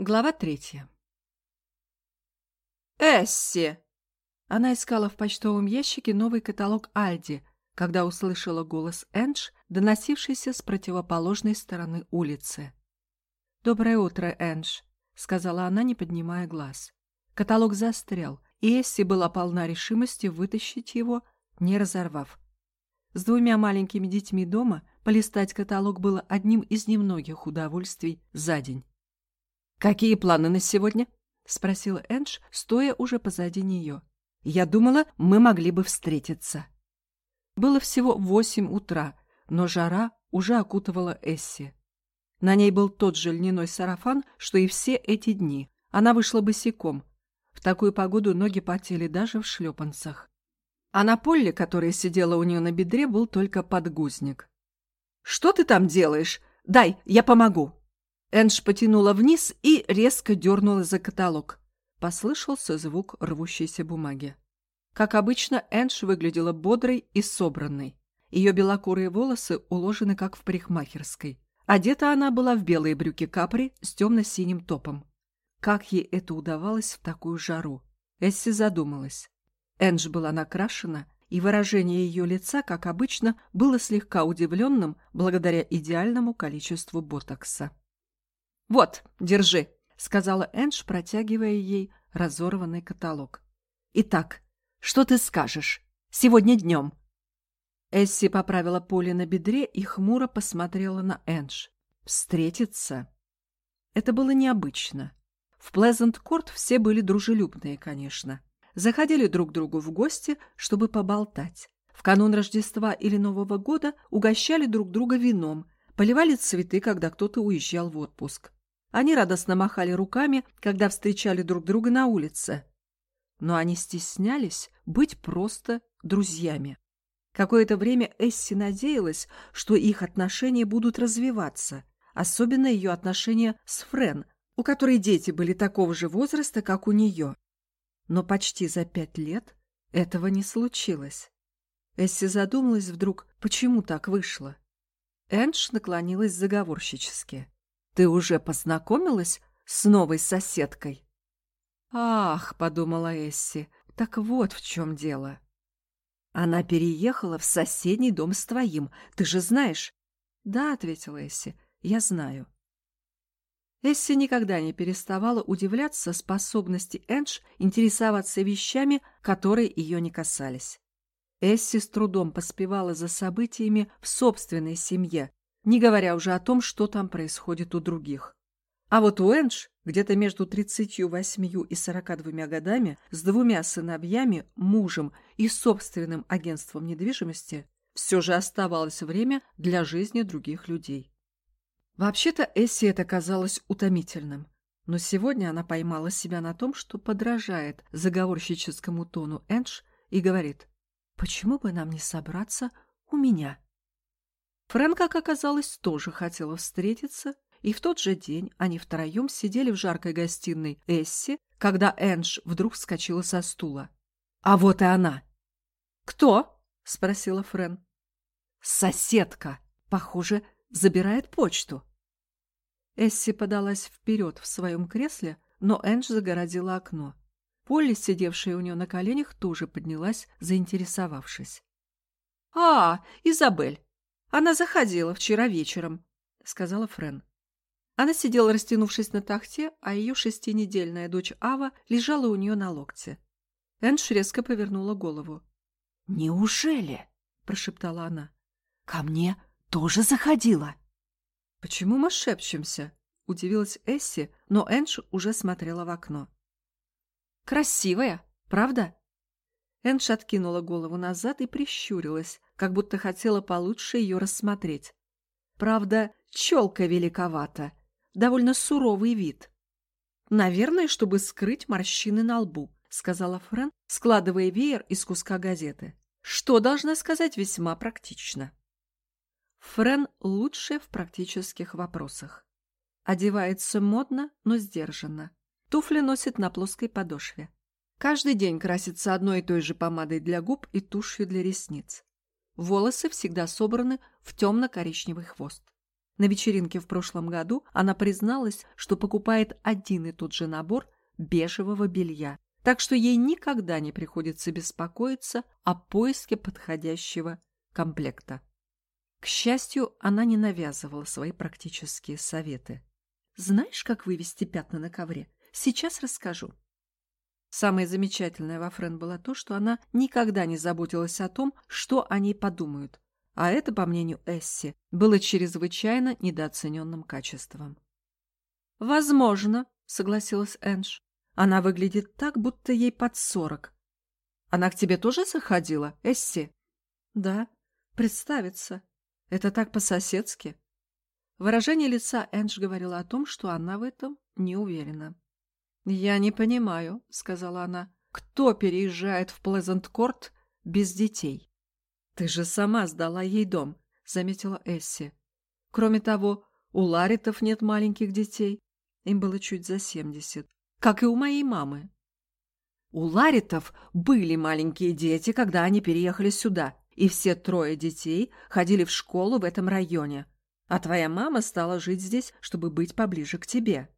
Глава третья. «Эсси!» Она искала в почтовом ящике новый каталог Альди, когда услышала голос Эндж, доносившийся с противоположной стороны улицы. «Доброе утро, Эндж», — сказала она, не поднимая глаз. Каталог застрял, и Эсси была полна решимости вытащить его, не разорвав. С двумя маленькими детьми дома полистать каталог было одним из немногих удовольствий за день. «Какие планы на сегодня?» — спросила Эндж, стоя уже позади нее. «Я думала, мы могли бы встретиться». Было всего восемь утра, но жара уже окутывала Эсси. На ней был тот же льняной сарафан, что и все эти дни. Она вышла босиком. В такую погоду ноги потели даже в шлепанцах. А на поле, которая сидела у нее на бедре, был только подгузник. «Что ты там делаешь? Дай, я помогу!» Эндж потянула вниз и резко дернула за каталог. Послышался звук рвущейся бумаги. Как обычно, Эндж выглядела бодрой и собранной. Ее белокурые волосы уложены, как в парикмахерской. Одета она была в белые брюки капри с темно-синим топом. Как ей это удавалось в такую жару? Эсси задумалась. Эндж была накрашена, и выражение ее лица, как обычно, было слегка удивленным благодаря идеальному количеству ботокса. «Вот, держи», — сказала Эндж, протягивая ей разорванный каталог. «Итак, что ты скажешь? Сегодня днем?» Эсси поправила поле на бедре и хмуро посмотрела на Эндж. «Встретиться?» Это было необычно. В Плезант-Корт все были дружелюбные, конечно. Заходили друг к другу в гости, чтобы поболтать. В канун Рождества или Нового года угощали друг друга вином, поливали цветы, когда кто-то уезжал в отпуск. Они радостно махали руками, когда встречали друг друга на улице. Но они стеснялись быть просто друзьями. Какое-то время Эсси надеялась, что их отношения будут развиваться, особенно ее отношения с Френ, у которой дети были такого же возраста, как у нее. Но почти за пять лет этого не случилось. Эсси задумалась вдруг, почему так вышло. Эндж наклонилась заговорщически. Ты уже познакомилась с новой соседкой? Ах, подумала Эсси, так вот в чем дело. Она переехала в соседний дом с твоим, ты же знаешь? Да, ответила Эсси, я знаю. Эсси никогда не переставала удивляться способности Эндж интересоваться вещами, которые ее не касались. Эсси с трудом поспевала за событиями в собственной семье, не говоря уже о том, что там происходит у других. А вот у Эндж, где-то между 38 и 42 годами, с двумя сыновьями, мужем и собственным агентством недвижимости, все же оставалось время для жизни других людей. Вообще-то Эсси это казалось утомительным, но сегодня она поймала себя на том, что подражает заговорщическому тону Эндж и говорит, «Почему бы нам не собраться у меня?» Фрэнк, как оказалось, тоже хотела встретиться, и в тот же день они втроем сидели в жаркой гостиной Эсси, когда Эндж вдруг вскочила со стула. А вот и она. «Кто?» — спросила Френ. «Соседка. Похоже, забирает почту». Эсси подалась вперед в своем кресле, но Эндж загородила окно. Полли, сидевшая у нее на коленях, тоже поднялась, заинтересовавшись. «А, Изабель, она заходила вчера вечером, — сказала Френ. Она сидела, растянувшись на тахте, а ее шестинедельная дочь Ава лежала у нее на локте. Эндж резко повернула голову. «Неужели?» — прошептала она. «Ко мне тоже заходила». «Почему мы шепчемся?» — удивилась Эсси, но Эндж уже смотрела в окно. «Красивая, правда?» Эндж откинула голову назад и прищурилась, как будто хотела получше ее рассмотреть. Правда, челка великовата, довольно суровый вид. «Наверное, чтобы скрыть морщины на лбу», — сказала Френ, складывая веер из куска газеты. «Что, должна сказать, весьма практично». Френ лучшая в практических вопросах. Одевается модно, но сдержанно. Туфли носит на плоской подошве. Каждый день красится одной и той же помадой для губ и тушью для ресниц. Волосы всегда собраны в темно-коричневый хвост. На вечеринке в прошлом году она призналась, что покупает один и тот же набор бежевого белья, так что ей никогда не приходится беспокоиться о поиске подходящего комплекта. К счастью, она не навязывала свои практические советы. «Знаешь, как вывести пятна на ковре? Сейчас расскажу». Самое замечательное во Френ было то, что она никогда не заботилась о том, что о ней подумают, а это, по мнению Эсси, было чрезвычайно недооцененным качеством. «Возможно», — согласилась Эндж. «Она выглядит так, будто ей под сорок». «Она к тебе тоже заходила, Эсси?» «Да, представиться. Это так по-соседски». Выражение лица Эндж говорило о том, что она в этом не уверена. «Я не понимаю», — сказала она, — «кто переезжает в Плезант-Корт без детей?» «Ты же сама сдала ей дом», — заметила Эсси. «Кроме того, у Ларитов нет маленьких детей. Им было чуть за семьдесят. Как и у моей мамы». «У Ларитов были маленькие дети, когда они переехали сюда, и все трое детей ходили в школу в этом районе. А твоя мама стала жить здесь, чтобы быть поближе к тебе».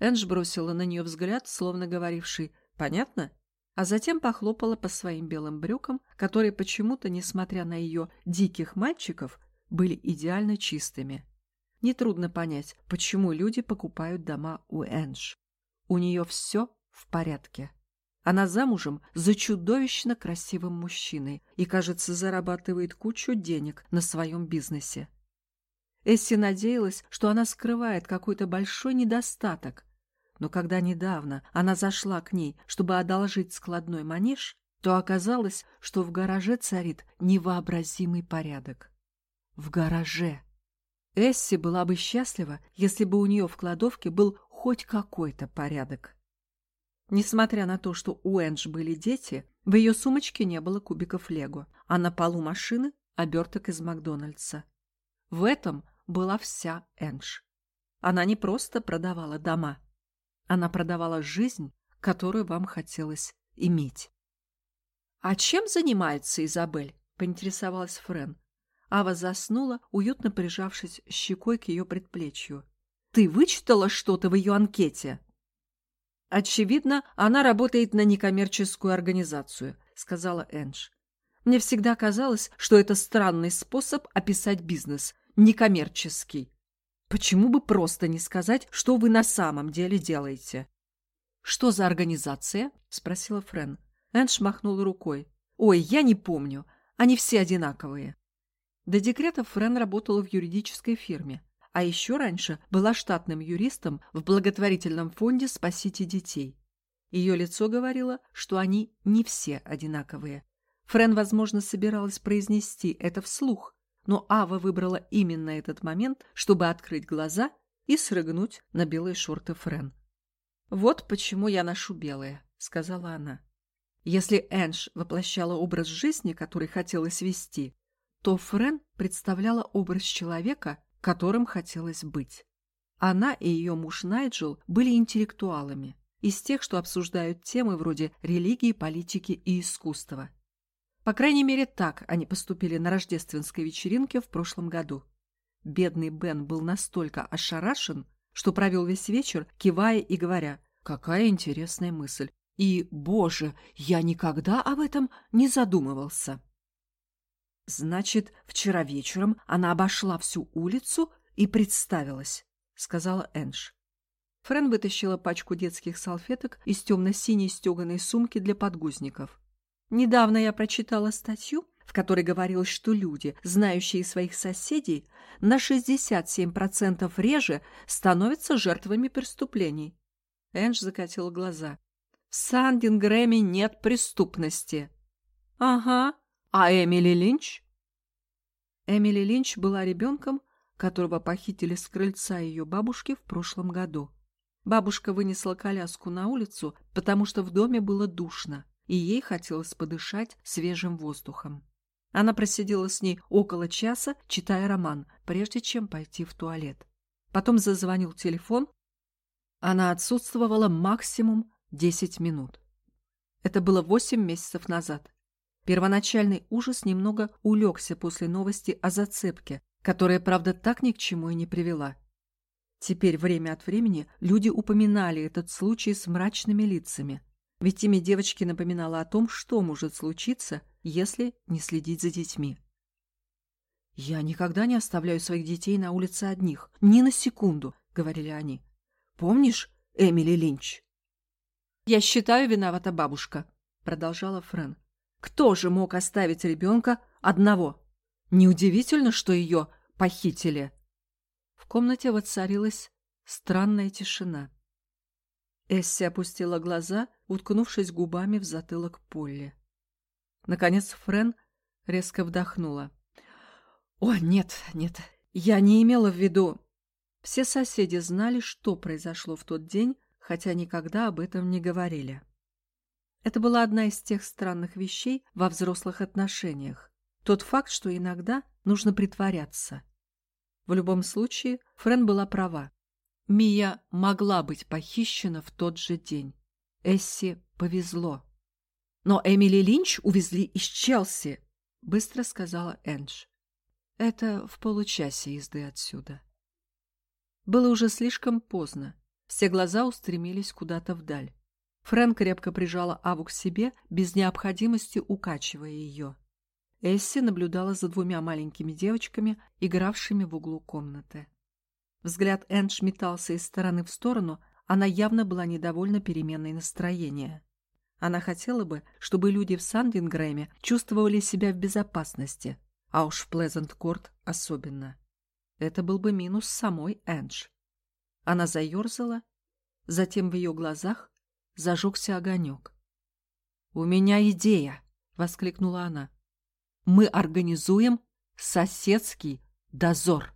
Эндж бросила на нее взгляд, словно говоривший «Понятно?» а затем похлопала по своим белым брюкам, которые почему-то, несмотря на ее диких мальчиков, были идеально чистыми. Нетрудно понять, почему люди покупают дома у Эндж. У нее все в порядке. Она замужем за чудовищно красивым мужчиной и, кажется, зарабатывает кучу денег на своем бизнесе. Эсси надеялась, что она скрывает какой-то большой недостаток, но когда недавно она зашла к ней, чтобы одолжить складной манеж, то оказалось, что в гараже царит невообразимый порядок. В гараже. Эсси была бы счастлива, если бы у нее в кладовке был хоть какой-то порядок. Несмотря на то, что у Эндж были дети, в ее сумочке не было кубиков лего, а на полу машины — оберток из Макдональдса. В этом была вся Эндж. Она не просто продавала дома — она продавала жизнь, которую вам хотелось иметь. «А чем занимается Изабель?» — поинтересовалась Френ. Ава заснула, уютно прижавшись щекой к ее предплечью. «Ты вычитала что-то в ее анкете?» «Очевидно, она работает на некоммерческую организацию», — сказала Эндж. «Мне всегда казалось, что это странный способ описать бизнес, некоммерческий. Почему бы просто не сказать, что вы на самом деле делаете? Что за организация? спросила Френ. Эндж махнул рукой. Ой, я не помню. Они все одинаковые. До декрета Френ работала в юридической фирме, а еще раньше была штатным юристом в благотворительном фонде «Спасите детей». Ее лицо говорило, что они не все одинаковые. Френ, возможно, собиралась произнести это вслух, но Ава выбрала именно этот момент, чтобы открыть глаза и срыгнуть на белые шорты Френ. «Вот почему я ношу белое», — сказала она. Если Энж воплощала образ жизни, который хотелось вести, то Френ представляла образ человека, которым хотелось быть. Она и ее муж Найджел были интеллектуалами, из тех, что обсуждают темы вроде религии, политики и искусства. По крайней мере, так они поступили на рождественской вечеринке в прошлом году. Бедный Бен был настолько ошарашен, что провел весь вечер, кивая и говоря, «Какая интересная мысль! И, боже, я никогда об этом не задумывался!» «Значит, вчера вечером она обошла всю улицу и представилась», — сказала Энж. Френ вытащила пачку детских салфеток из темно-синей стеганой сумки для подгузников. Недавно я прочитала статью, в которой говорилось, что люди, знающие своих соседей, на 67% реже становятся жертвами преступлений. Эндж закатил глаза. В Сандингрэме нет преступности. Ага. А Эмили Линч? Эмили Линч была ребенком, которого похитили с крыльца ее бабушки в прошлом году. Бабушка вынесла коляску на улицу, потому что в доме было душно и ей хотелось подышать свежим воздухом. Она просидела с ней около часа, читая роман, прежде чем пойти в туалет. Потом зазвонил телефон. Она отсутствовала максимум 10 минут. Это было 8 месяцев назад. Первоначальный ужас немного улегся после новости о зацепке, которая, правда, так ни к чему и не привела. Теперь время от времени люди упоминали этот случай с мрачными лицами, ведь имя девочки напоминало о том, что может случиться, если не следить за детьми. «Я никогда не оставляю своих детей на улице одних, ни на секунду», — говорили они. «Помнишь Эмили Линч?» «Я считаю, виновата бабушка», — продолжала Френ. «Кто же мог оставить ребенка одного? Неудивительно, что ее похитили». В комнате воцарилась странная тишина. Эсси опустила глаза, уткнувшись губами в затылок Полли. Наконец Френ резко вдохнула. «О, нет, нет, я не имела в виду...» Все соседи знали, что произошло в тот день, хотя никогда об этом не говорили. Это была одна из тех странных вещей во взрослых отношениях. Тот факт, что иногда нужно притворяться. В любом случае, Френ была права. Мия могла быть похищена в тот же день. Эсси повезло. «Но Эмили Линч увезли из Челси», — быстро сказала Эндж. «Это в получасе езды отсюда». Было уже слишком поздно. Все глаза устремились куда-то вдаль. Фрэнк крепко прижала Аву к себе, без необходимости укачивая ее. Эсси наблюдала за двумя маленькими девочками, игравшими в углу комнаты. Взгляд Эндж метался из стороны в сторону, она явно была недовольна переменной настроения. Она хотела бы, чтобы люди в Сандингрэме чувствовали себя в безопасности, а уж в Плезант-Корт особенно. Это был бы минус самой Эндж. Она заерзала, затем в ее глазах зажегся огонек. «У меня идея!» — воскликнула она. «Мы организуем соседский дозор!»